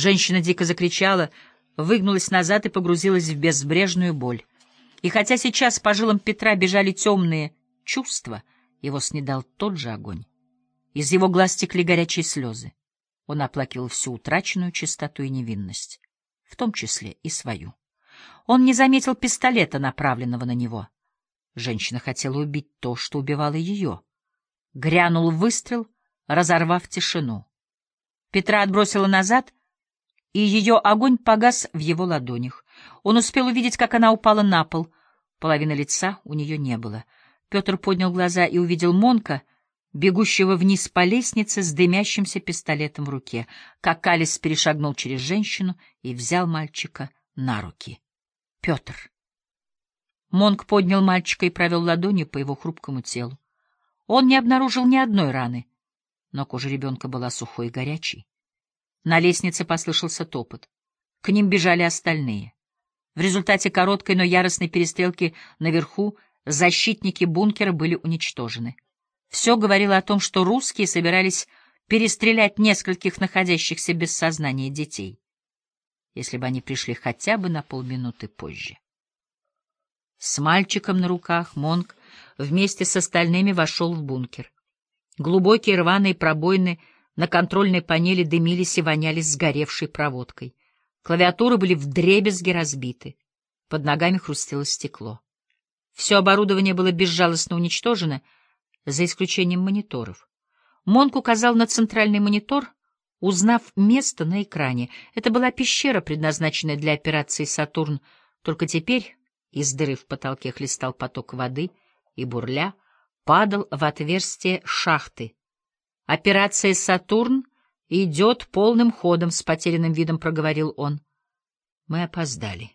Женщина дико закричала, выгнулась назад и погрузилась в безбрежную боль. И хотя сейчас по жилам Петра бежали темные чувства, его снедал тот же огонь. Из его глаз текли горячие слезы. Он оплакивал всю утраченную чистоту и невинность, в том числе и свою. Он не заметил пистолета, направленного на него. Женщина хотела убить то, что убивало ее. Грянул выстрел, разорвав тишину. Петра отбросила назад, и ее огонь погас в его ладонях. Он успел увидеть, как она упала на пол. Половины лица у нее не было. Петр поднял глаза и увидел Монка, бегущего вниз по лестнице с дымящимся пистолетом в руке. Как Алис перешагнул через женщину и взял мальчика на руки. Петр. Монк поднял мальчика и провел ладонью по его хрупкому телу. Он не обнаружил ни одной раны, но кожа ребенка была сухой и горячей. На лестнице послышался топот. К ним бежали остальные. В результате короткой, но яростной перестрелки наверху защитники бункера были уничтожены. Все говорило о том, что русские собирались перестрелять нескольких находящихся без сознания детей, если бы они пришли хотя бы на полминуты позже. С мальчиком на руках Монк вместе с остальными вошел в бункер. Глубокие рваные пробоины на контрольной панели дымились и вонялись сгоревшей проводкой. Клавиатуры были вдребезги разбиты. Под ногами хрустело стекло. Все оборудование было безжалостно уничтожено, за исключением мониторов. Монк указал на центральный монитор, узнав место на экране. Это была пещера, предназначенная для операции «Сатурн», только теперь из дыры в потолке хлестал поток воды и, бурля, падал в отверстие шахты. «Операция «Сатурн» идет полным ходом», — с потерянным видом проговорил он. Мы опоздали.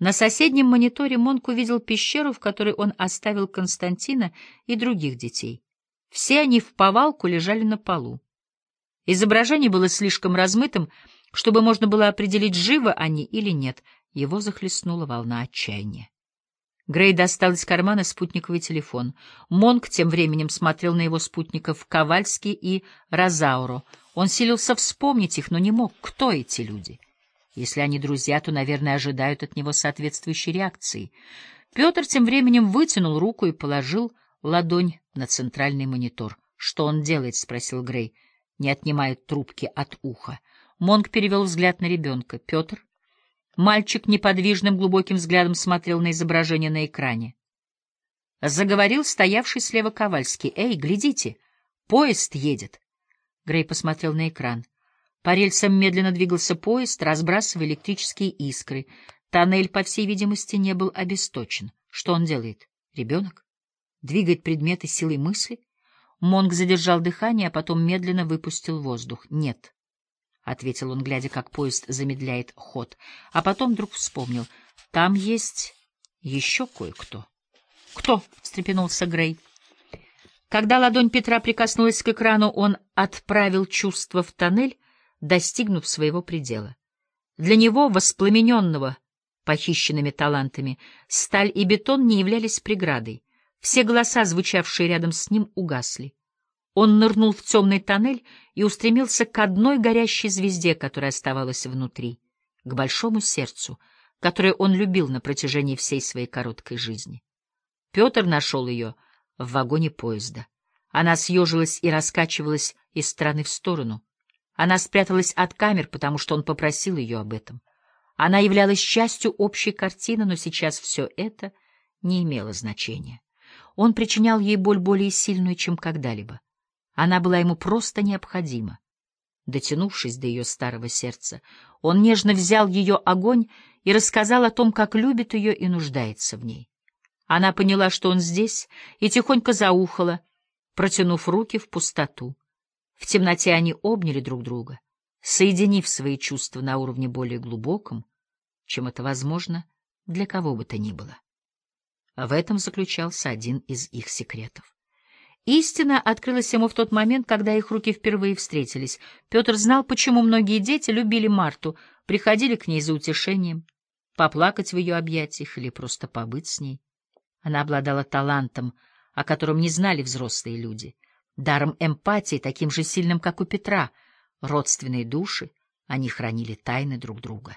На соседнем мониторе Монк увидел пещеру, в которой он оставил Константина и других детей. Все они в повалку лежали на полу. Изображение было слишком размытым, чтобы можно было определить, живы они или нет. Его захлестнула волна отчаяния. Грей достал из кармана спутниковый телефон. Монк тем временем смотрел на его спутников Ковальский и Розауро. Он силился вспомнить их, но не мог. Кто эти люди? Если они друзья, то, наверное, ожидают от него соответствующей реакции. Петр тем временем вытянул руку и положил ладонь на центральный монитор. — Что он делает? — спросил Грей, не отнимая трубки от уха. Монк перевел взгляд на ребенка. Петр Мальчик неподвижным глубоким взглядом смотрел на изображение на экране. Заговорил стоявший слева Ковальский. «Эй, глядите! Поезд едет!» Грей посмотрел на экран. По рельсам медленно двигался поезд, разбрасывая электрические искры. Тоннель, по всей видимости, не был обесточен. Что он делает? Ребенок? Двигает предметы силой мысли? Монг задержал дыхание, а потом медленно выпустил воздух. Нет. — ответил он, глядя, как поезд замедляет ход, а потом вдруг вспомнил. — Там есть еще кое-кто. — Кто? — встрепенулся Грей. Когда ладонь Петра прикоснулась к экрану, он отправил чувство в тоннель, достигнув своего предела. Для него, воспламененного похищенными талантами, сталь и бетон не являлись преградой. Все голоса, звучавшие рядом с ним, угасли. Он нырнул в темный тоннель и устремился к одной горящей звезде, которая оставалась внутри, к большому сердцу, которое он любил на протяжении всей своей короткой жизни. Петр нашел ее в вагоне поезда. Она съежилась и раскачивалась из стороны в сторону. Она спряталась от камер, потому что он попросил ее об этом. Она являлась частью общей картины, но сейчас все это не имело значения. Он причинял ей боль более сильную, чем когда-либо. Она была ему просто необходима. Дотянувшись до ее старого сердца, он нежно взял ее огонь и рассказал о том, как любит ее и нуждается в ней. Она поняла, что он здесь, и тихонько заухала, протянув руки в пустоту. В темноте они обняли друг друга, соединив свои чувства на уровне более глубоком, чем это возможно для кого бы то ни было. В этом заключался один из их секретов. Истина открылась ему в тот момент, когда их руки впервые встретились. Петр знал, почему многие дети любили Марту, приходили к ней за утешением, поплакать в ее объятиях или просто побыть с ней. Она обладала талантом, о котором не знали взрослые люди, даром эмпатии, таким же сильным, как у Петра, родственные души, Они хранили тайны друг друга.